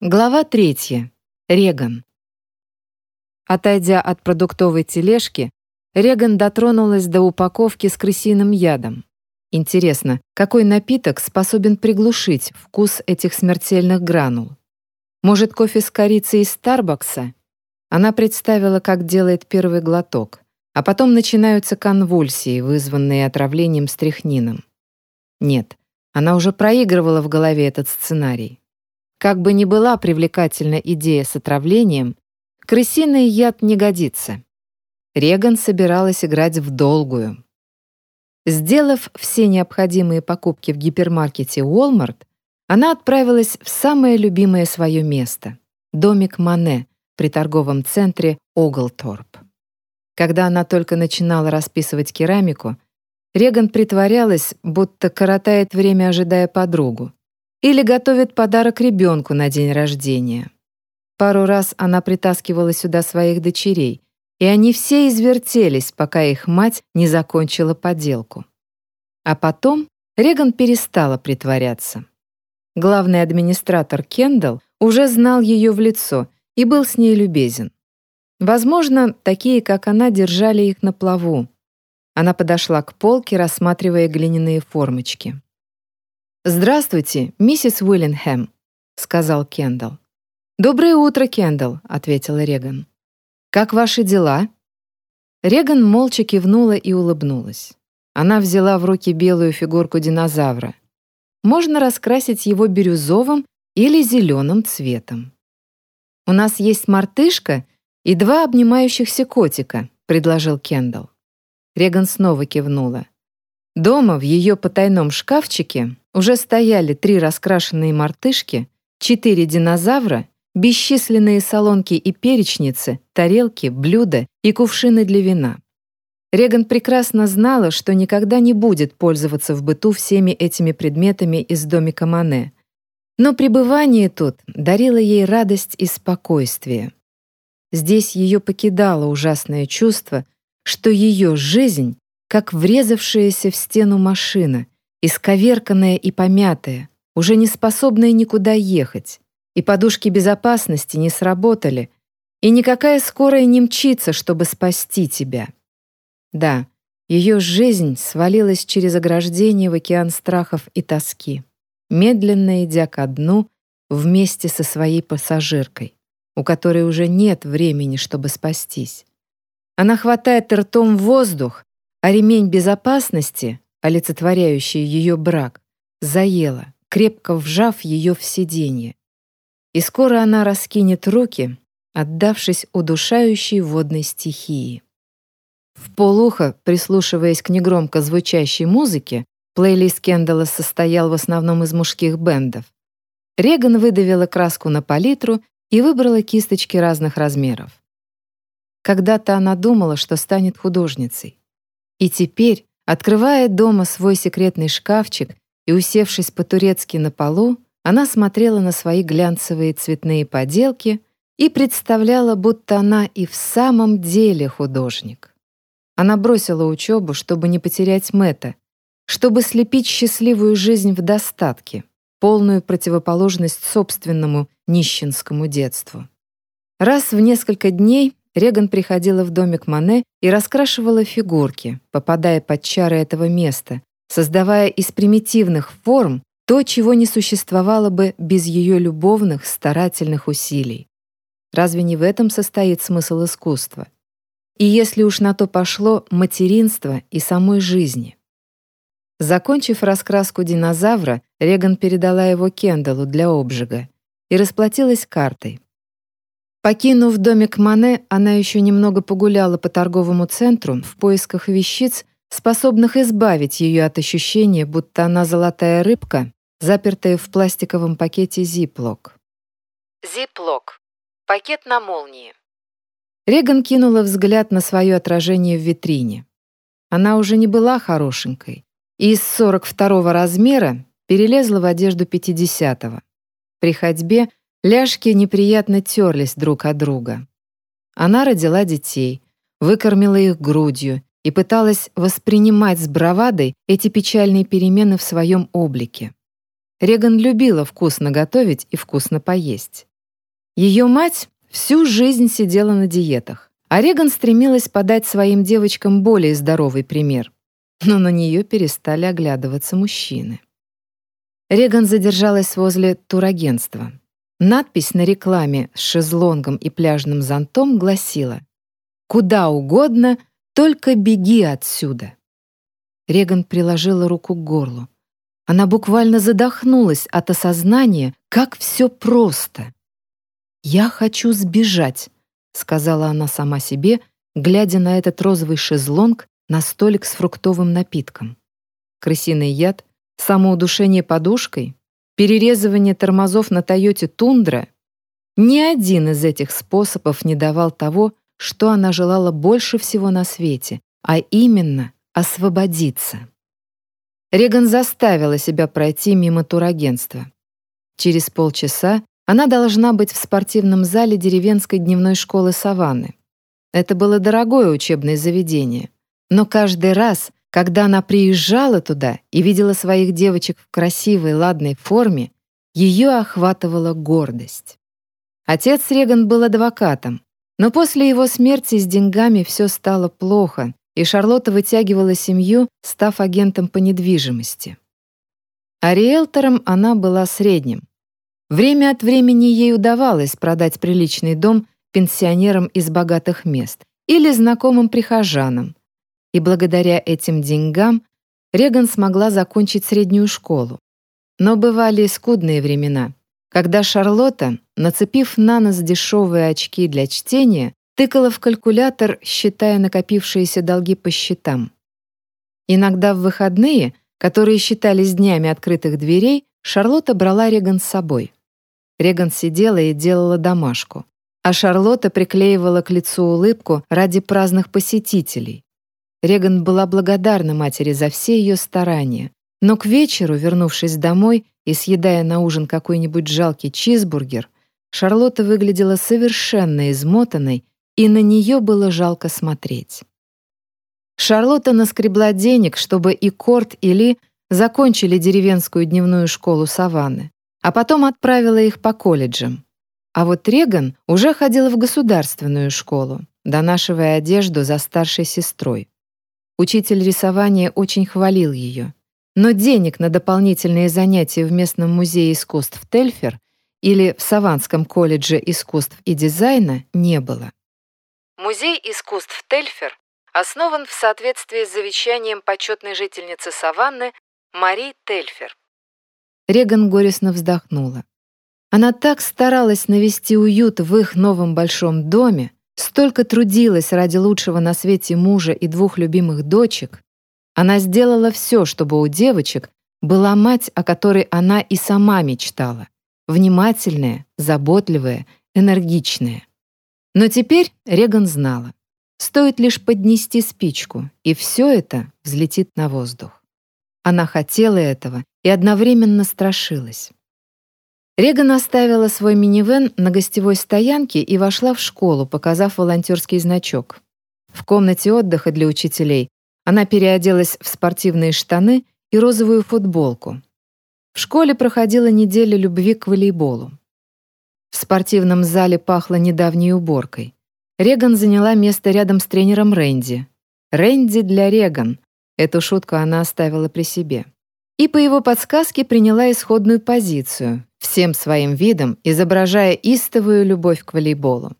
Глава третья. Реган. Отойдя от продуктовой тележки, Реган дотронулась до упаковки с крысиным ядом. Интересно, какой напиток способен приглушить вкус этих смертельных гранул? Может, кофе с корицей из Старбакса? Она представила, как делает первый глоток, а потом начинаются конвульсии, вызванные отравлением стрихнином. Нет, она уже проигрывала в голове этот сценарий. Как бы ни была привлекательна идея с отравлением, крысиный яд не годится. Реган собиралась играть в долгую. Сделав все необходимые покупки в гипермаркете Walmart, она отправилась в самое любимое свое место — домик Мане при торговом центре Оглторп. Когда она только начинала расписывать керамику, Реган притворялась, будто коротает время, ожидая подругу или готовит подарок ребенку на день рождения. Пару раз она притаскивала сюда своих дочерей, и они все извертелись, пока их мать не закончила поделку. А потом Реган перестала притворяться. Главный администратор Кендалл уже знал ее в лицо и был с ней любезен. Возможно, такие, как она, держали их на плаву. Она подошла к полке, рассматривая глиняные формочки. «Здравствуйте, миссис Уиллинхэм», — сказал Кендалл. «Доброе утро, Кендалл», — ответила Реган. «Как ваши дела?» Реган молча кивнула и улыбнулась. Она взяла в руки белую фигурку динозавра. Можно раскрасить его бирюзовым или зеленым цветом. «У нас есть мартышка и два обнимающихся котика», — предложил Кендалл. Реган снова кивнула. Дома в ее потайном шкафчике уже стояли три раскрашенные мартышки, четыре динозавра, бесчисленные солонки и перечницы, тарелки, блюда и кувшины для вина. Реган прекрасно знала, что никогда не будет пользоваться в быту всеми этими предметами из домика Мане. Но пребывание тут дарило ей радость и спокойствие. Здесь ее покидало ужасное чувство, что ее жизнь как врезавшаяся в стену машина — исковерканная и помятая, уже не способная никуда ехать, и подушки безопасности не сработали, и никакая скорая не мчится, чтобы спасти тебя. Да, ее жизнь свалилась через ограждение в океан страхов и тоски, медленно идя ко дну вместе со своей пассажиркой, у которой уже нет времени, чтобы спастись. Она хватает ртом воздух, а ремень безопасности олицетворяющее ее брак, заела, крепко вжав ее в сиденье. И скоро она раскинет руки, отдавшись удушающей водной стихии. В полухо, прислушиваясь к негромко звучащей музыке, плейлист Кендалла состоял в основном из мужских бендов. Реган выдавила краску на палитру и выбрала кисточки разных размеров. Когда-то она думала, что станет художницей. И теперь, Открывая дома свой секретный шкафчик и усевшись по-турецки на полу, она смотрела на свои глянцевые цветные поделки и представляла, будто она и в самом деле художник. Она бросила учебу, чтобы не потерять Мэтта, чтобы слепить счастливую жизнь в достатке, полную противоположность собственному нищенскому детству. Раз в несколько дней Реган приходила в домик Мане и раскрашивала фигурки, попадая под чары этого места, создавая из примитивных форм то, чего не существовало бы без ее любовных, старательных усилий. Разве не в этом состоит смысл искусства? И если уж на то пошло, материнство и самой жизни. Закончив раскраску динозавра, Реган передала его Кендаллу для обжига и расплатилась картой, Покинув домик Мане, она еще немного погуляла по торговому центру в поисках вещиц, способных избавить ее от ощущения, будто она золотая рыбка, запертая в пластиковом пакете Ziploc. Ziploc. Пакет на молнии. Реган кинула взгляд на свое отражение в витрине. Она уже не была хорошенькой и из 42 размера перелезла в одежду 50-го. При ходьбе Ляжки неприятно терлись друг от друга. Она родила детей, выкормила их грудью и пыталась воспринимать с бравадой эти печальные перемены в своем облике. Реган любила вкусно готовить и вкусно поесть. Ее мать всю жизнь сидела на диетах, а Реган стремилась подать своим девочкам более здоровый пример. Но на нее перестали оглядываться мужчины. Реган задержалась возле турагентства. Надпись на рекламе с шезлонгом и пляжным зонтом гласила «Куда угодно, только беги отсюда». Реган приложила руку к горлу. Она буквально задохнулась от осознания, как все просто. «Я хочу сбежать», — сказала она сама себе, глядя на этот розовый шезлонг на столик с фруктовым напитком. Крысиный яд, самоудушение подушкой, перерезывание тормозов на Тойоте Тундра — ни один из этих способов не давал того, что она желала больше всего на свете, а именно освободиться. Реган заставила себя пройти мимо турагентства. Через полчаса она должна быть в спортивном зале деревенской дневной школы Саванны. Это было дорогое учебное заведение. Но каждый раз, когда она приезжала туда и видела своих девочек в красивой, ладной форме, ее охватывала гордость. Отец Реган был адвокатом, но после его смерти с деньгами все стало плохо, и Шарлотта вытягивала семью, став агентом по недвижимости. А риэлтором она была средним. Время от времени ей удавалось продать приличный дом пенсионерам из богатых мест или знакомым прихожанам, и благодаря этим деньгам Реган смогла закончить среднюю школу. Но бывали и скудные времена, когда Шарлотта, нацепив на нос дешевые очки для чтения, Тыкала в калькулятор, считая накопившиеся долги по счетам. Иногда в выходные, которые считались днями открытых дверей, Шарлотта брала Реган с собой. Реган сидела и делала домашку, а Шарлотта приклеивала к лицу улыбку ради праздных посетителей. Реган была благодарна матери за все ее старания, но к вечеру, вернувшись домой и съедая на ужин какой-нибудь жалкий чизбургер, Шарлотта выглядела совершенно измотанной и на нее было жалко смотреть. Шарлотта наскребла денег, чтобы и Корт, и Ли закончили деревенскую дневную школу Саванны, а потом отправила их по колледжам. А вот Реган уже ходила в государственную школу, донашивая одежду за старшей сестрой. Учитель рисования очень хвалил ее. Но денег на дополнительные занятия в местном музее искусств Тельфер или в Саванском колледже искусств и дизайна не было. Музей искусств Тельфер основан в соответствии с завещанием почетной жительницы Саванны Мари Тельфер. Реган горестно вздохнула. Она так старалась навести уют в их новом большом доме, столько трудилась ради лучшего на свете мужа и двух любимых дочек. Она сделала все, чтобы у девочек была мать, о которой она и сама мечтала. Внимательная, заботливая, энергичная. Но теперь Реган знала. Стоит лишь поднести спичку, и все это взлетит на воздух. Она хотела этого и одновременно страшилась. Реган оставила свой минивэн на гостевой стоянке и вошла в школу, показав волонтерский значок. В комнате отдыха для учителей она переоделась в спортивные штаны и розовую футболку. В школе проходила неделя любви к волейболу. В спортивном зале пахло недавней уборкой. Реган заняла место рядом с тренером Рэнди. Рэнди для Реган. Эту шутку она оставила при себе. И по его подсказке приняла исходную позицию, всем своим видом изображая истовую любовь к волейболу.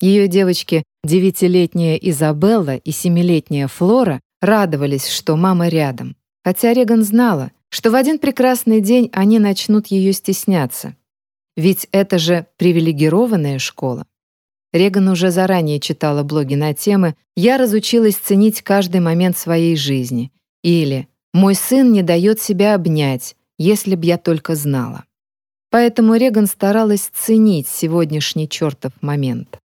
Ее девочки, девятилетняя Изабелла и семилетняя Флора, радовались, что мама рядом. Хотя Реган знала, что в один прекрасный день они начнут ее стесняться, ведь это же привилегированная школа. Реган уже заранее читала блоги на темы «Я разучилась ценить каждый момент своей жизни» или «Мой сын не дает себя обнять, если б я только знала». Поэтому Реган старалась ценить сегодняшний чертов момент.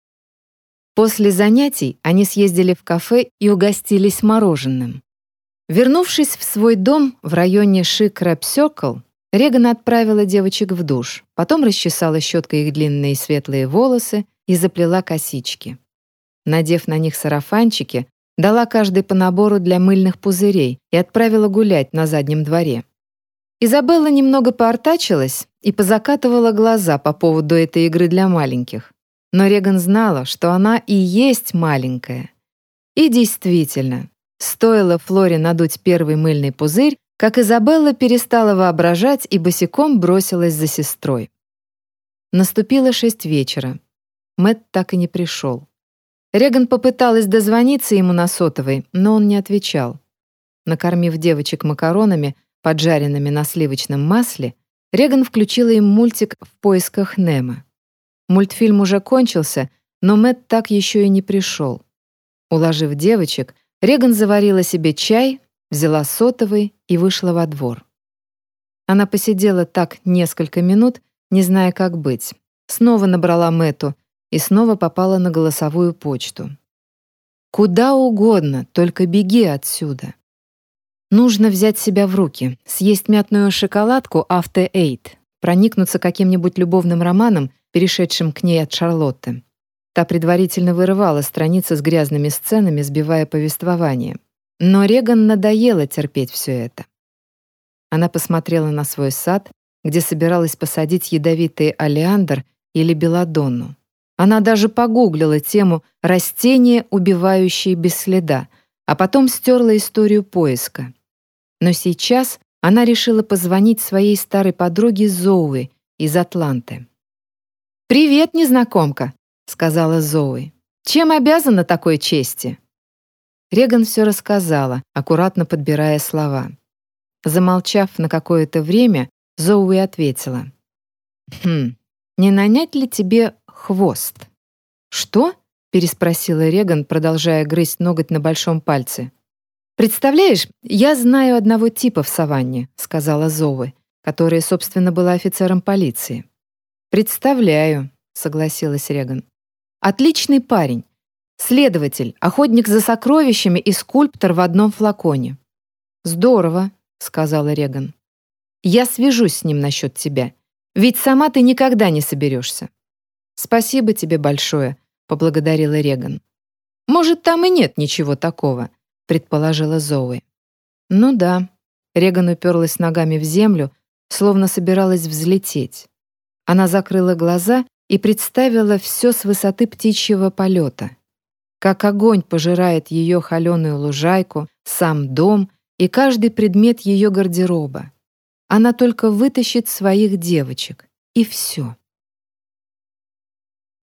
После занятий они съездили в кафе и угостились мороженым. Вернувшись в свой дом в районе Ши-Крэп-Сёркл, Реган отправила девочек в душ, потом расчесала щеткой их длинные светлые волосы и заплела косички. Надев на них сарафанчики, дала каждой по набору для мыльных пузырей и отправила гулять на заднем дворе. Изабелла немного поортачилась и позакатывала глаза по поводу этой игры для маленьких. Но Реган знала, что она и есть маленькая. И действительно, стоило Флоре надуть первый мыльный пузырь, как Изабелла перестала воображать и босиком бросилась за сестрой. Наступило шесть вечера. Мэт так и не пришел. Реган попыталась дозвониться ему на сотовой, но он не отвечал. Накормив девочек макаронами, поджаренными на сливочном масле, Реган включила им мультик «В поисках Немо». Мультфильм уже кончился, но Мэт так еще и не пришел. Уложив девочек, Реган заварила себе чай, взяла сотовый и вышла во двор. Она посидела так несколько минут, не зная, как быть. Снова набрала Мэту и снова попала на голосовую почту. «Куда угодно, только беги отсюда». Нужно взять себя в руки, съесть мятную шоколадку After Eight, проникнуться каким-нибудь любовным романом, перешедшим к ней от Шарлотты. Та предварительно вырывала страницы с грязными сценами, сбивая повествование. Но Реган надоело терпеть все это. Она посмотрела на свой сад, где собиралась посадить ядовитый олеандр или белладонну. Она даже погуглила тему «растения, убивающие без следа», а потом стерла историю поиска. Но сейчас она решила позвонить своей старой подруге Зоуи из Атланты. «Привет, незнакомка», — сказала Зоуи. «Чем обязана такой чести?» Реган все рассказала, аккуратно подбирая слова. Замолчав на какое-то время, Зоуи ответила. «Хм, не нанять ли тебе хвост?» «Что?» — переспросила Реган, продолжая грызть ноготь на большом пальце. «Представляешь, я знаю одного типа в саванне», — сказала Зовы, которая, собственно, была офицером полиции. «Представляю», — согласилась Реган. «Отличный парень. Следователь, охотник за сокровищами и скульптор в одном флаконе». «Здорово», — сказала Реган. «Я свяжусь с ним насчет тебя, ведь сама ты никогда не соберешься». «Спасибо тебе большое», — поблагодарила Реган. «Может, там и нет ничего такого», предположила Зоуи. Ну да. Реган уперлась ногами в землю, словно собиралась взлететь. Она закрыла глаза и представила все с высоты птичьего полета. Как огонь пожирает ее холеную лужайку, сам дом и каждый предмет ее гардероба. Она только вытащит своих девочек, и все.